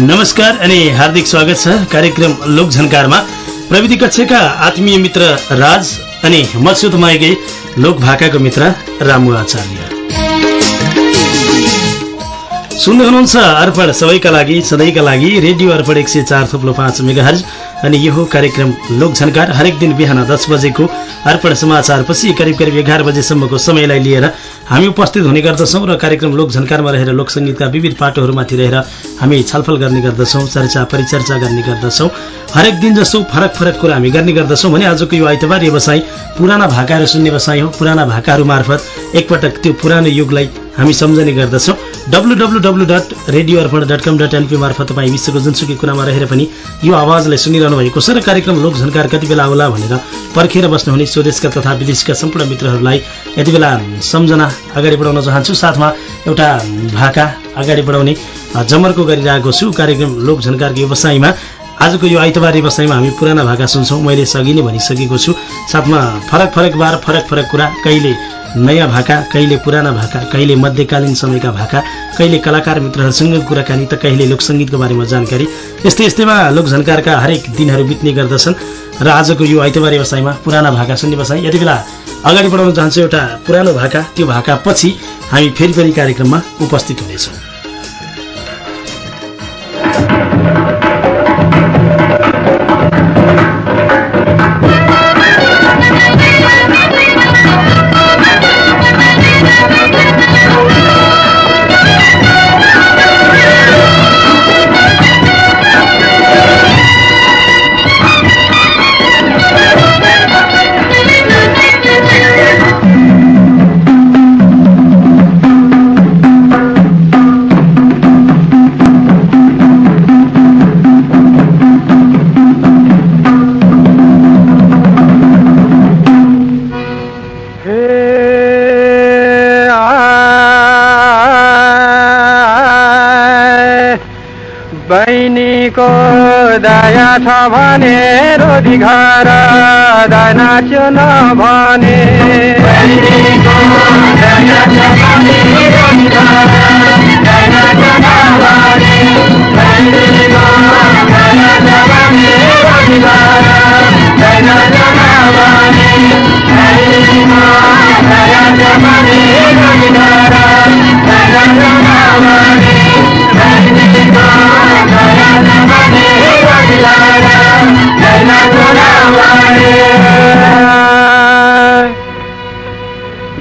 नमस्कार अनि हार्दिक स्वागत छ कार्यक्रम लोकझनकारमा। प्रविधि कक्षका आत्मीय मित्र राज अनि म छु तपाईँकै लोक भाकाको मित्र रामु आचार्य। सुन्दै हुनुहुन्छ अर्पण सबैका लागि सधैँका लागि रेडियो अर्पण एक सय चार थुप्लो पाँच अनि यो कार्यक्रम लोकझनकार हरेक दिन बिहान दस बजेको अर्पण समाचारपछि करिब करिब एघार बजेसम्मको समयलाई लिएर हामी उपस्थित हुने गर्दछौँ र कार्यक्रम लोकझनकारमा रहेर लोकसङ्गीतका विविध पाटोहरूमाथि रहेर हामी छलफल गर्ने गर्दछौँ चर्चा परिचर्चा गर्ने गर्दछौँ हरेक दिन जसो फरक फरक कुरा हामी गर्ने गर्दछौँ भने आजको यो आइतबार व्यवसाय पुराना भाकाहरू सुन्ने बसाइ हो। पुराना भाकाहरू मार्फत एकपटक त्यो पुरानो युगलाई हामी सम्झने गर्दछौँ। W W W dot radio Arpan dot com dot NP मार्फत तपाईँ विश्वको जुनसुकै कुरामा रहेर पनि यो आवाजलाई सुनिरहनु भएको छ र कार्यक्रम लोकझनकार कति बेला आउला भनेर पर्खेर बस्नुहुने स्वदेशका तथा विदेशका सम्पूर्ण मित्रहरूलाई यति बेला सम्झना अगाडि बढाउन चाहन्छु। साथमा एउटा भाका अगाडि बढाउने जमर्को गरिरहेको छु। कार्यक्रम लोकझनकारको व्यवसायमा। आजको यो आइतबार व्यवसायमा हामी पुराना भाका सुन्छौँ। मैले सघि नै भनिसकेको छु। साथमा फरक फरक बार फरक फरक कुरा कहिले नयाँ भाका कहिले पुराना भाका कहिले मध्यकालीन समयका भाका कहिले कलाकार मित्रहरूसँग कुराकानी त कहिले लोकसङ्गीतको बारेमा जानकारी। यस्तै यस्तैमा लोकझन्कारका हरेक दिनहरू बित्ने गर्दछन्। र आजको यो आइतबार व्यवसायमा पुराना भाका सुन्ने बसाइ यति बेला अगाडि बढाउन चाहन्छु एउटा पुरानो भाका त्यो भाका पछि हामी फेरि फेरि कार्यक्रममा उपस्थित हुनेछौँ। दया छ भने रोधी घर नाच्यो नभने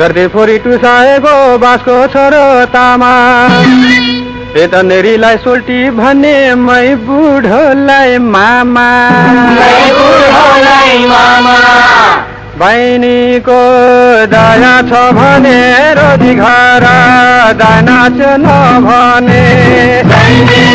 गर्दै फोरी टुसाएको बाँसको छोरो तामा। नेरीलाई सोल्टी भने मै बुढोलाई मामा। बहिनीको दया छ भने रोजी घर दाना छ नभने भने।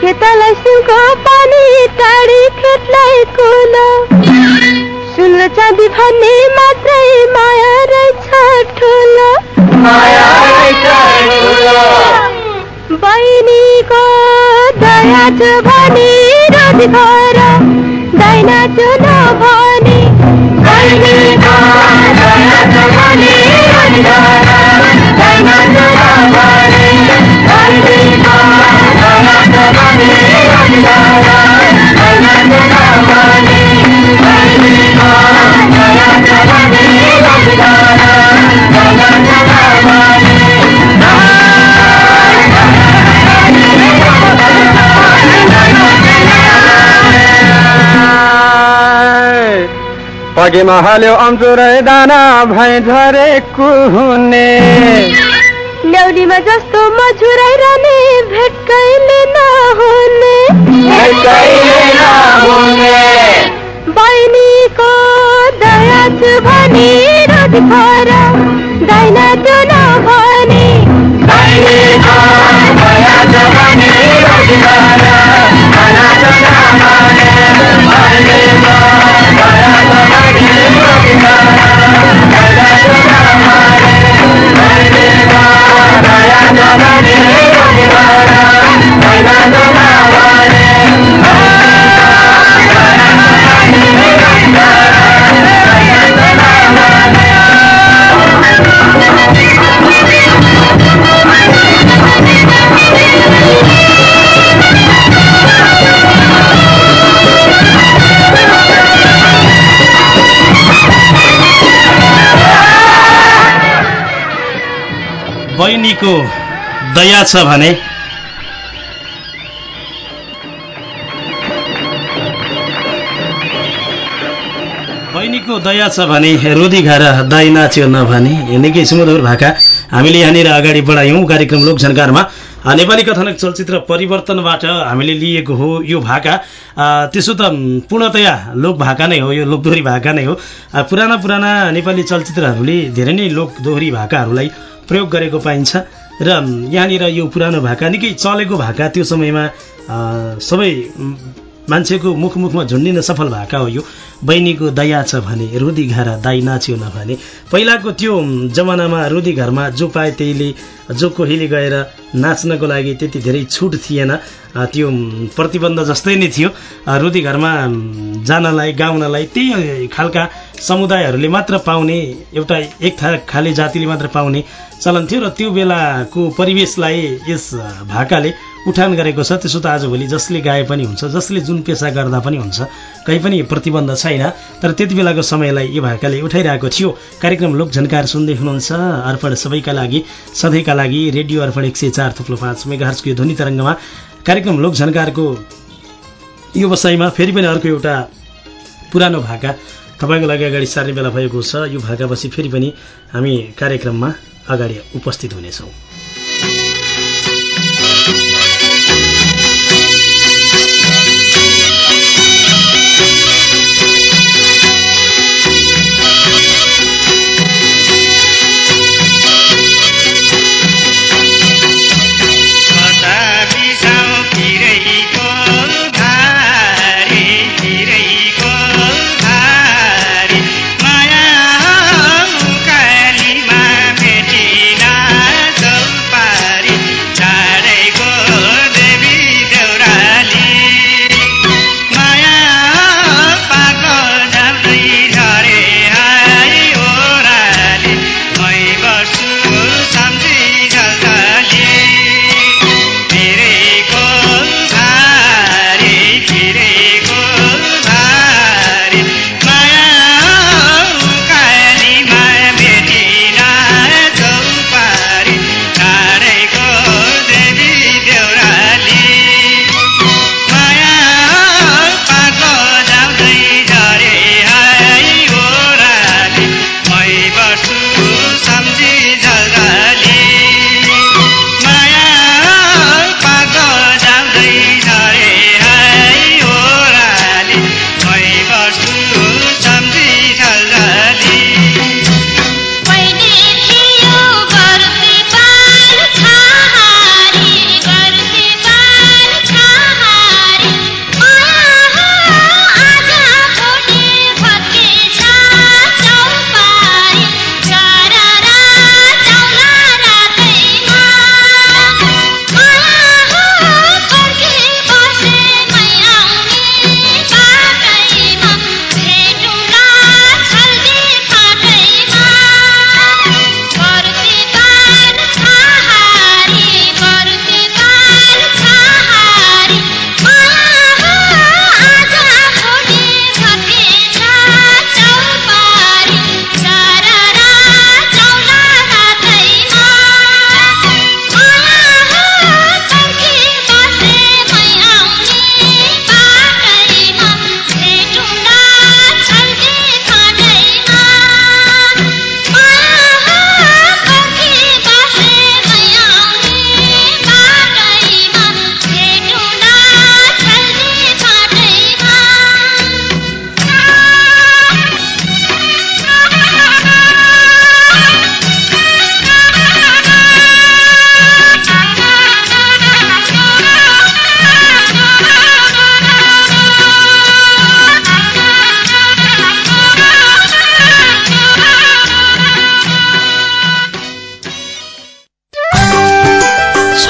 खेतलाई सुनको पानी टाढी खेतलाई कुलो सुन चाँदी भन्ने मात्रै माया रहेछ ठुलो बहिनीको दया छ भने रोजी घर दाइना छु नभने पगेमा हाल्यो अम्चुरै दाना भै झरेको हुने ल्याउरीमा जस्तो मझुराइ रहने भेट कहिले नहुने बहिनीको दया छु भने रोटी खर दाइना त्यो नभने दया छ भने बहिनीको दया छ भने रोदी खाएर दाई नाच्यो नभने निकै सुमधुर भाका। हामीले यहाँनिर अगाडि बढायौँ कार्यक्रम लोकझन्कारमा। नेपाली कथानक चलचित्र परिवर्तनबाट हामीले लिएको हो यो भाका। त्यसो त पूर्णतया लोक भाका नै हो यो लोकदोहोरी भाका नै हो। पुराना पुराना नेपाली चलचित्रहरूले धेरै नै लोकदोहोरी भाकाहरूलाई प्रयोग गरेको पाइन्छ। र यहाँनिर यो पुरानो भाका निकै चलेको भाका त्यो समयमा सबै मान्छेको मुख मुखमा झुन्डिन सफल भएका हो यो। बहिनीको दया छ भने रोदी घर दाई नाच्यो नभने पहिलाको त्यो जमानामा रोदी घरमा जो पाए त्यहीले जो कोहीले गएर नाच्नको लागि त्यति धेरै छुट थिएन। त्यो प्रतिबन्ध जस्तै नै थियो। रोदी घरमा जानलाई गाउनलाई त्यही खालका समुदायहरूले मात्र पाउने एउटा एक खाले जातिले मात्र पाउने चलन थियो र त्यो बेलाको परिवेशलाई यस भाकाले उठान गरेको छ। त्यसो त आजभोलि जसले गाए पनि हुन्छ जसले जुन पेसा गर्दा पनि हुन्छ कहीँ पनि प्रतिबन्ध छैन। तर त्यति बेलाको समयलाई यो भाकाले उठाइरहेको थियो। कार्यक्रम लोकझन्कार सुन्दै हुनुहुन्छ। अर्पण सबैका लागि सधैँका लागि रेडियो अर्पण एक सय चार थुप्लो पाँच मेगाहर्सको यो ध्वनि तरङ्गमा। कार्यक्रम लोकझन्कारको यो बसाइमा फेरि पनि अर्को एउटा पुरानो भाका तपाईँको लागि अगाडि सार्ने बेला भएको छ। यो भाकापछि फेरि पनि हामी कार्यक्रममा अगाडि उपस्थित हुनेछौँ।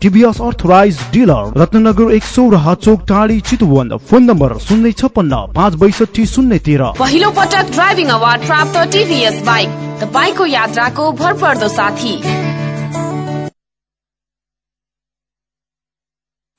टिभीएस अर्थराइज डिलर रत्नगर एक सौ र चोक टाढी चितुवन फोन नम्बर शून्य छप्पन्न पाँच बैसठी शून्य तेह्र पहिलो पटक ड्राइभिङ अवार्ड प्राप्त टिभीएस बाइक तपाईँको यात्राको भरपर्दो साथी।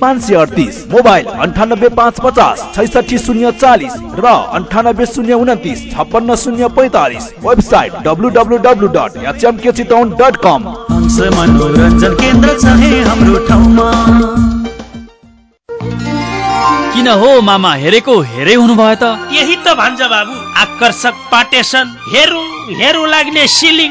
पाँच सय अडतिस मोबाइल अन्ठानब्बे पाँच पचास छैसठी शून्य चालिस र अन्ठानब्बे शून्य उन्तिस छप्पन्न शून्य पैतालिस website W W W dot HMK Chitwan dot com. मनोरञ्जन केन्द्र छ है हाम्रो ठाउँमा। किन हो मामा हेरेको हेरै हुनुभयो त? यही त भन्छ बाबु। आकर्षक पाटेसन हेरौँ हेरौँ लाग्ने सिलिङ।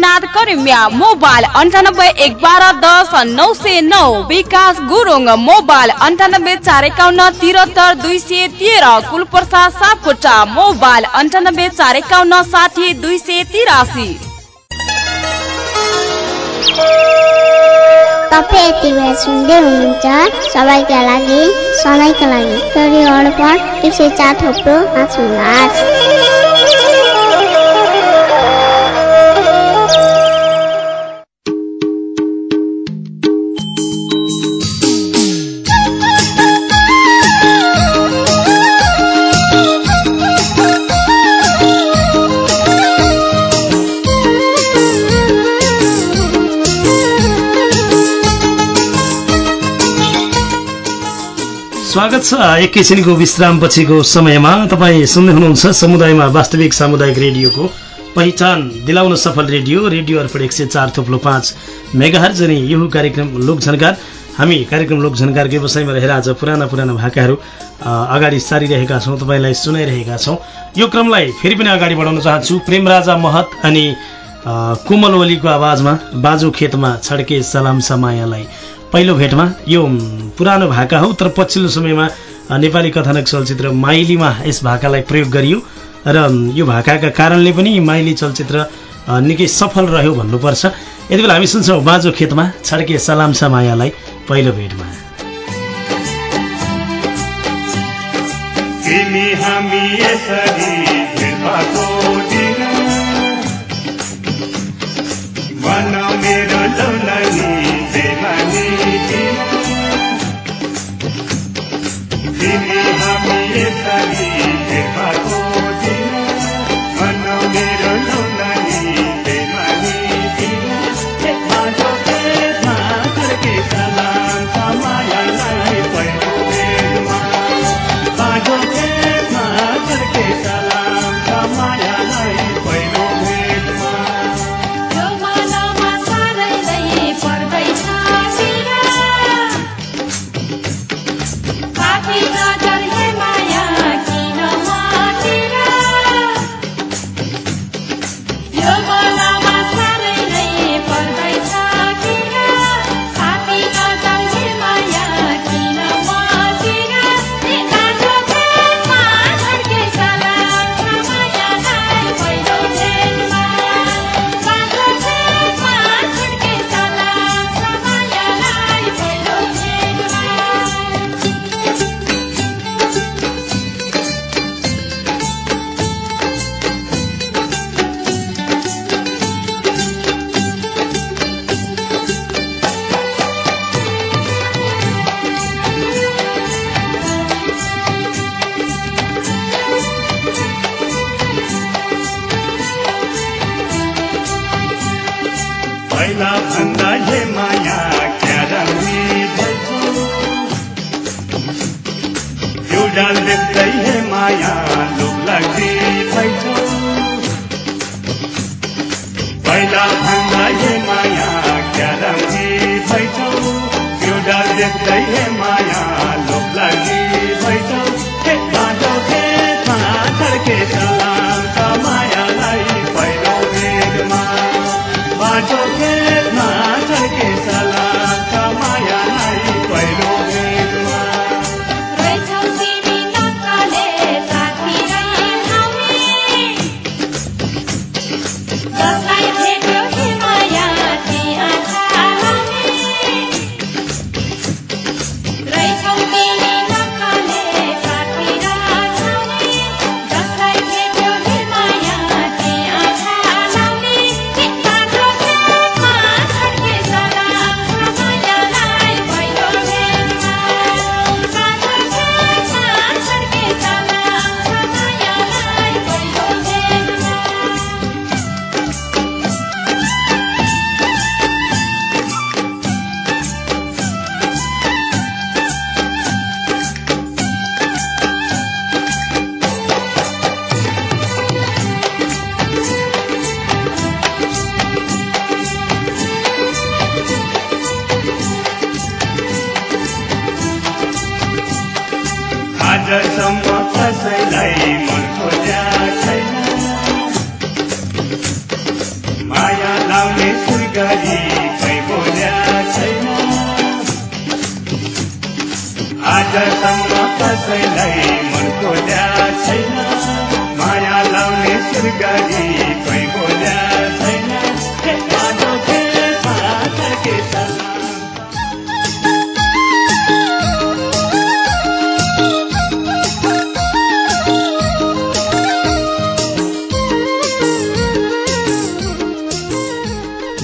इनाद करिमिया मोबाइल अन्ठानब्बे एक बाह्र दस नौ सय नौ विकास गुरुङ मोबाइल अन्ठानब्बे चार एकाउन्न तिहत्तर दुई सय तेह्र कुलप्रसाद सापकोटा मोबाइल अन्ठानब्बे चार एकाउन्न साठी दुई सय तिरासी तपाईँ सबैका लागि सधैँका लागि चार स्वागत छ। एकैछिनको विश्राम पछिको समयमा तपाईँ सुन्दै हुनुहुन्छ समुदायमा वास्तविक सामुदायिक रेडियोको पहिचान दिलाउन सफल रेडियो रेडियो अर्पण एक सय चार थोप्लो पाँच मेगाहर्ज अनि यो कार्यक्रम लोकझनकार हामी कार्यक्रम लोकझनकारको व्यवसायमा रहेर आज पुराना पुराना भाकाहरू अगाडि सारिरहेका छौँ तपाईँलाई सुनाइरहेका छौँ। यो क्रमलाई फेरि पनि अगाडि बढाउन चाहन्छु। प्रेमराजा महत अनि कोमल ओलीको आवाजमा बाजु खेतमा छड्के सलाम समायालाई। पहिलो भेटमा यो पुरानो भाका हो तर पछिल्लो समयमा नेपाली कथानक चलचित्र माइलीमा यस भाकालाई प्रयोग गरियो। र यो भाकाका कारणले पनि माइली चलचित्र निकै सफल रह्यो भन्नुपर्छ। यति बेला हामी सुन्छौँ बाँझो खेतमा छड्के सलाम छ मायालाई पहिलो भेटमा। हामी डाल देख्दै हे माया लोक लाग्दी भन्छौ पहिला भन्दा हे माया क्या रङ्गी भन्छौ यो डाल देख्दै हे माया लोभ लागि बैठौ खेतमा जाऊ खेतमा सलाम छ मायालाई पहिलो भेगमा बाटो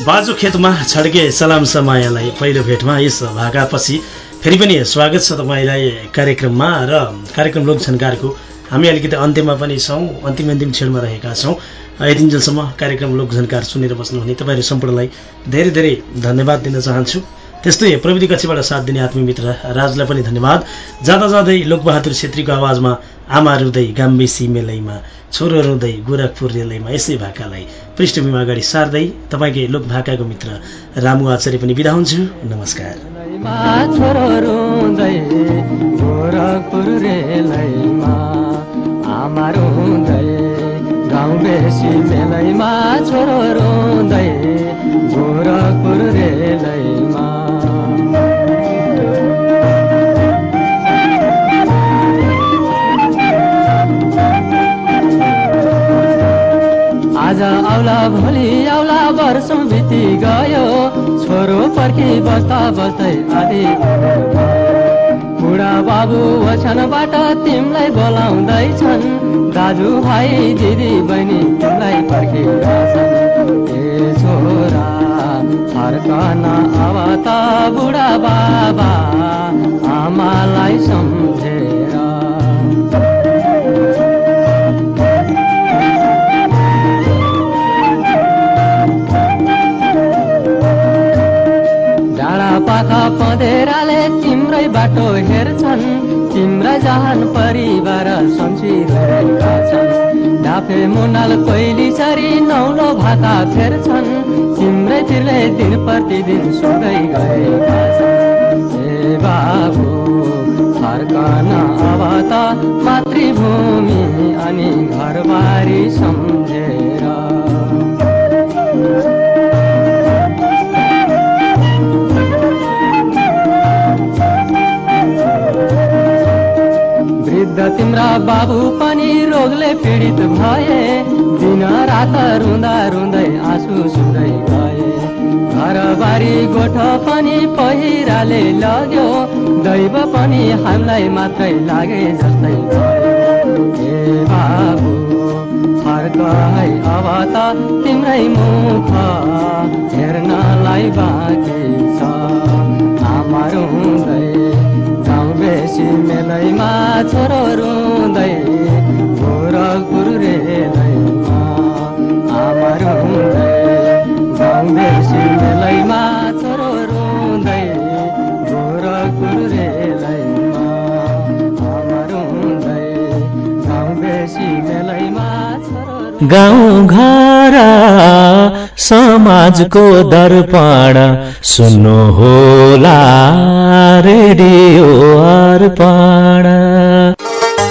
बाजु खेतमा छड्के सलाम समायालाई पहिलो भेटमा यस भाकापछि फेरि पनि स्वागत छ तपाईँलाई कार्यक्रममा र कार्यक्रम लोकझन्कारको हामी अलिकति अन्त्यमा पनि छौँ अन्तिम अन्तिम क्षणमा रहेका छौँ। यतिन्जेलसम्म कार्यक्रम लोकझन्कार सुनेर बस्नुहुने तपाईँहरू सम्पूर्णलाई धेरै धेरै धन्यवाद दिन चाहन्छु। त्यस्तै प्रविधि कक्षबाट साथ दिने आत्मीय मित्र राजलाई पनि धन्यवाद। जाँदा जाँदै लोकबहादुर छेत्रीको आवाजमा आमा रुँदै गाम्बेसी मेलैमा छोरो रुँदै गोरखपुर रेलैमा यसै भाकालाई पृष्ठभूमि अगाडि सार्दै तपाईँकै लोक भाकाको मित्र रामु आचार्य पनि बिदा हुन्छु। नमस्कार। आमा रुँदै गाउँ बेसी मेलैमा छोरो रुँदै गोरखपुर रेलैमा। आज आउला भोलि आउला वर्षौँ बिति गयो छोरो पर्खी बस्दा बस्दै आदि। बुढा बाबु वचनबाट तिमीलाई बोलाउँदैछन्। दाजुभाइ दिदी बहिनी तिमीलाई पर्खिरहेछन्। ए छोरा फर्कन अब त बुढा बाबा आमालाई सम्झेर पँधेराले तिम्रै बाटो हेर्छन्। तिम्रा जहान परिवार सम्झिरहेका छन्। डाफे मुनाल कोइली सरी नौलो भाका फेर्छन्। तिम्रै तिर्ले दिन प्रतिदिन सुन्दै गएका छन्। ए बाबु फर्कन अब त मातृभूमि अनि घरबारी सम्झेर बाबु पनि रोगले पीडित भए दिन रात रुँदा रुँदै आँसु सुन्दै गए। घरबारी गोठ पनि पहिराले लग्यो दैव पनि हामीलाई मात्रै लागे जस्तै ए बाबु फर्क है अब त तिम्रै मुख हेर्नलाई बाँकी छ। आमा रुँदै बेसी मेलैमा छोरो रुँदै गोरखपुर रेलैमा आमा रुँदै गाउँ बेसी मेलैमा छोरो रुँदै गोरखपुर रेलैमा आमा रुँदै गाउँ बेसी मेलैमा छोरो गाउँ घर समाजको दर्पण। सुन्नु होला रेडियो अर्पण।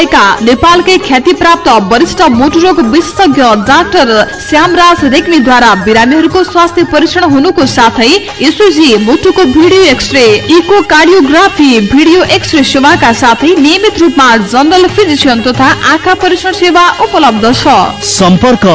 भएका नेपालकै ख्याति प्राप्त वरिष्ठ मोटु रोग विशेषज्ञ डाक्टर श्यामराज रेग्मीद्वारा बिरामीहरूको स्वास्थ्य परीक्षण हुनुको साथै इसिजी मुटुको video x ray echocardiography video x ray सेवाका साथै नियमित रूपमा जनरल फिजिसियन तथा आँखा परीक्षण सेवा उपलब्ध छ। सम्पर्क